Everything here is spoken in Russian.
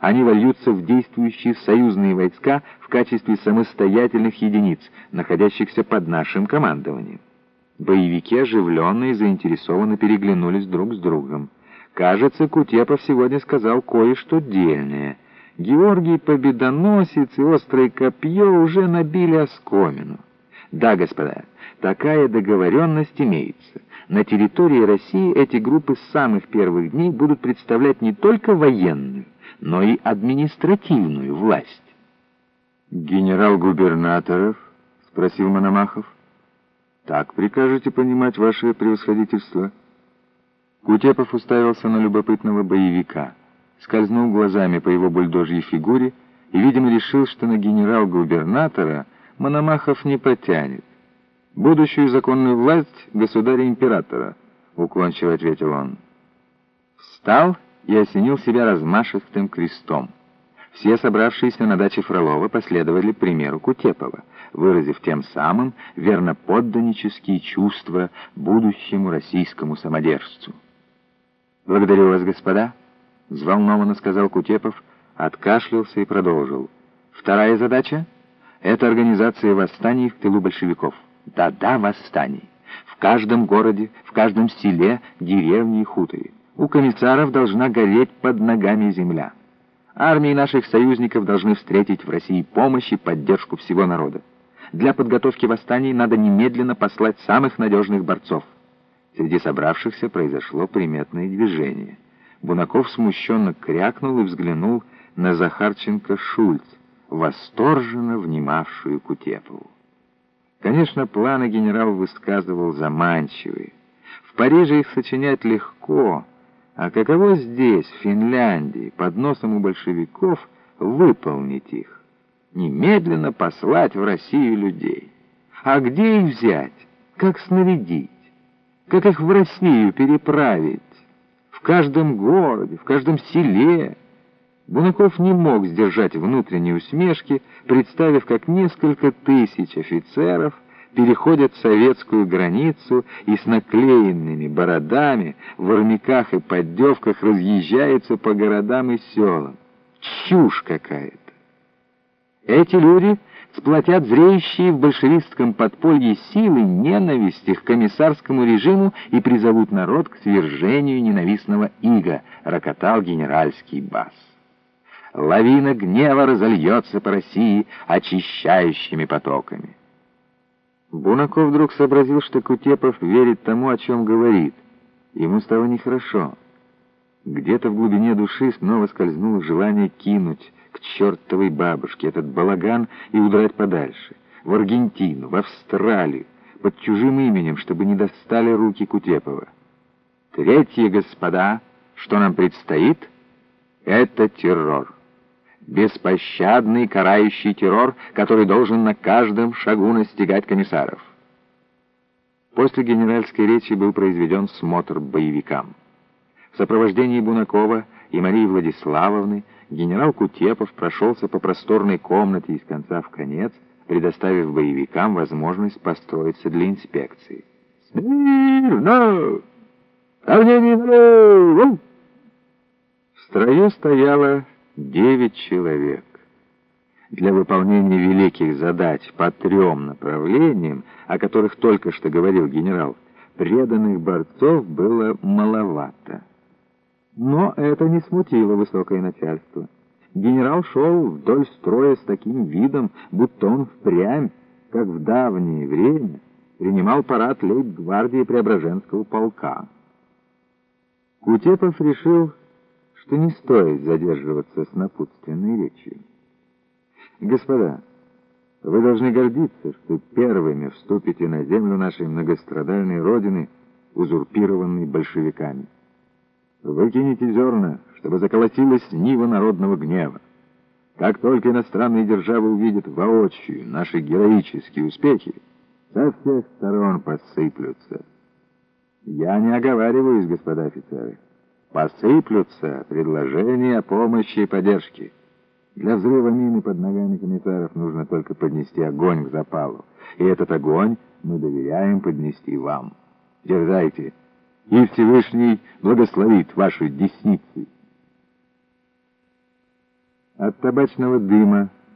они вольются в действующие союзные войска в качестве самостоятельных единиц, находящихся под нашим командованием. Боевики оживленно и заинтересованно переглянулись друг с другом. Кажется, Кутепов сегодня сказал кое-что дельное. Георгий Победоносец и Острое Копье уже набили оскомину. Да, господа, такая договоренность имеется. На территории России эти группы с самых первых дней будут представлять не только военную, но и административную власть. «Генерал-губернаторов?» — спросил Мономахов. «Так прикажете понимать ваше превосходительство?» Кутепов уставился на любопытного боевика, скользнул глазами по его бульдожьей фигуре и, видимо, решил, что на генерал-губернатора Мономахов не потянет. «Будущую законную власть государя-императора», — уклончиво ответил он. Встал и осенил себя размашистым крестом. Все собравшиеся на даче Фролова последовали примеру Кутепова, выразив тем самым верноподданнические чувства будущему российскому самодержцу. «Благодарю вас, господа», — взволнованно сказал Кутепов, откашлялся и продолжил. «Вторая задача — это организация восстаний в тылу большевиков. Да-да, восстаний. В каждом городе, в каждом селе, деревне и хуторе. У комиссаров должна гореть под ногами земля. Армии наших союзников должны встретить в России помощь и поддержку всего народа. Для подготовки восстаний надо немедленно послать самых надежных борцов. Среди собравшихся произошло приметное движение. Бунаков смущенно крякнул и взглянул на Захарченко-Шульц, восторженно внимавшую Кутепову. Конечно, планы генерал высказывал заманчивые. В Париже их сочинять легко — а каково здесь, в Финляндии, под носом у большевиков, выполнить их? Немедленно послать в Россию людей. А где их взять? Как снарядить? Как их в Россию переправить? В каждом городе, в каждом селе. Бунаков не мог сдержать внутренней усмешки, представив, как несколько тысяч офицеров — переходят советскую границу и с наклеенными бородами в армяках и поддевках разъезжаются по городам и селам. Чушь какая-то! Эти люди сплотят зреющие в большевистском подполье силы ненависти к комиссарскому режиму и призовут народ к свержению ненавистного ига, рокотал генеральский бас. Лавина гнева разольется по России очищающими потоками. Бунаков вдруг сообразил, что Кутепов верит тому, о чем говорит. Ему стало нехорошо. Где-то в глубине души снова скользнуло желание кинуть к чертовой бабушке этот балаган и удрать подальше. В Аргентину, в Австралию, под чужим именем, чтобы не достали руки Кутепова. Третье, господа, что нам предстоит, это террор беспощадный карающий террор, который должен на каждом шагу настигать комиссаров. После генеральской речи был произведен смотр боевикам. В сопровождении Бунакова и Марии Владиславовны генерал Кутепов прошелся по просторной комнате из конца в конец, предоставив боевикам возможность построиться для инспекции. «Смирно! Равнение В строю стояла Девять человек. Для выполнения великих задач по трем направлениям, о которых только что говорил генерал, преданных борцов было маловато. Но это не смутило высокое начальство. Генерал шел вдоль строя с таким видом, будто он впрямь, как в давнее время, принимал парад лейб-гвардии Преображенского полка. Кутепов решил что не стоит задерживаться с напутственной речью. Господа, вы должны гордиться, что первыми вступите на землю нашей многострадальной Родины, узурпированной большевиками. Выкините зерна, чтобы заколотилась нива народного гнева. Как только иностранные державы увидят воочию наши героические успехи, со всех сторон посыплются. Я не оговариваюсь, господа офицеры посыплются предложения о помощи и поддержке. Для взрыва мины под ногами комиссаров нужно только поднести огонь к запалу. И этот огонь мы доверяем поднести вам. Дерзайте, и Всевышний благословит ваши десницы. От табачного дыма